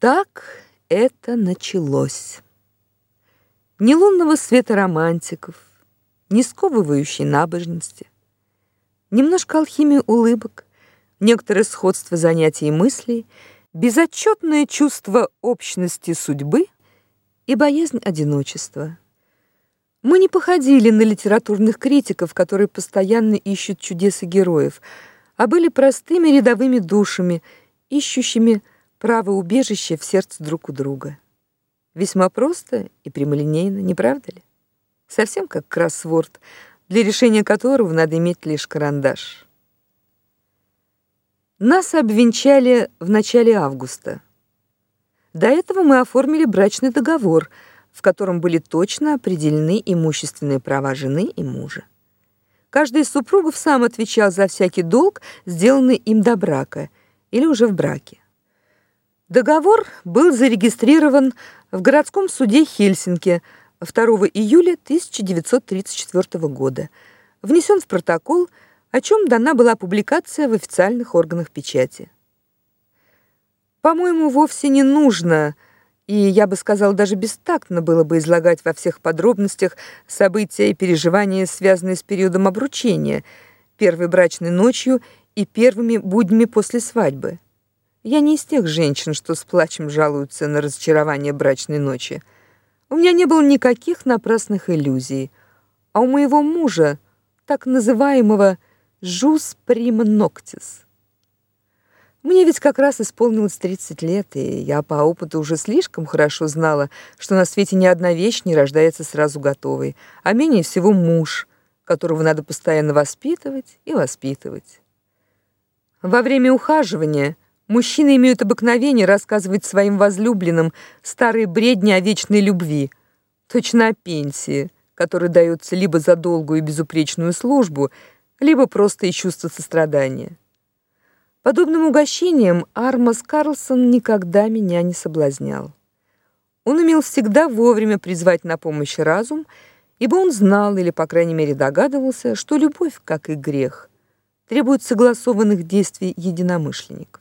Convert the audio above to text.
Так это началось. Ни лунного света романтиков, ни сковывающей набожности, немножко алхимии улыбок, некоторое сходство занятий и мыслей, безотчетное чувство общности судьбы и боязнь одиночества. Мы не походили на литературных критиков, которые постоянно ищут чудес и героев, а были простыми рядовыми душами, ищущими право убежище в сердце друг у друга. Весьма просто и прямолинейно, не правда ли? Совсем как кроссворд, для решения которого надо иметь лишь карандаш. Нас обвенчали в начале августа. До этого мы оформили брачный договор, в котором были точно определены имущественные права жены и мужа. Каждый из супругов сам отвечал за всякий долг, сделанный им до брака или уже в браке. Договор был зарегистрирован в городском суде Хельсинки 2 июля 1934 года. Внесен в протокол, о чем дана была публикация в официальных органах печати. По-моему, вовсе не нужно, и я бы сказал, даже бестактно было бы излагать во всех подробностях события и переживания, связанные с периодом обручения, первой брачной ночью и первыми буднями после свадьбы. Я не из тех женщин, что с плачем жалуются на разочарование брачной ночи. У меня не было никаких напрасных иллюзий, а у моего мужа, так называемого jus prima noctis. Мне ведь как раз исполнилось 30 лет, и я по опыту уже слишком хорошо знала, что на свете ни одна вещь не рождается сразу готовой, а менее всего муж, которого надо постоянно воспитывать и воспитывать. Во время ухаживания Мужчины имеют обыкновение рассказывать своим возлюбленным старые бредни о вечной любви, точно о пенсии, которая дается либо за долгую и безупречную службу, либо просто из чувства сострадания. Подобным угощением Армас Карлсон никогда меня не соблазнял. Он умел всегда вовремя призвать на помощь разум, ибо он знал или, по крайней мере, догадывался, что любовь, как и грех, требует согласованных действий единомышленников.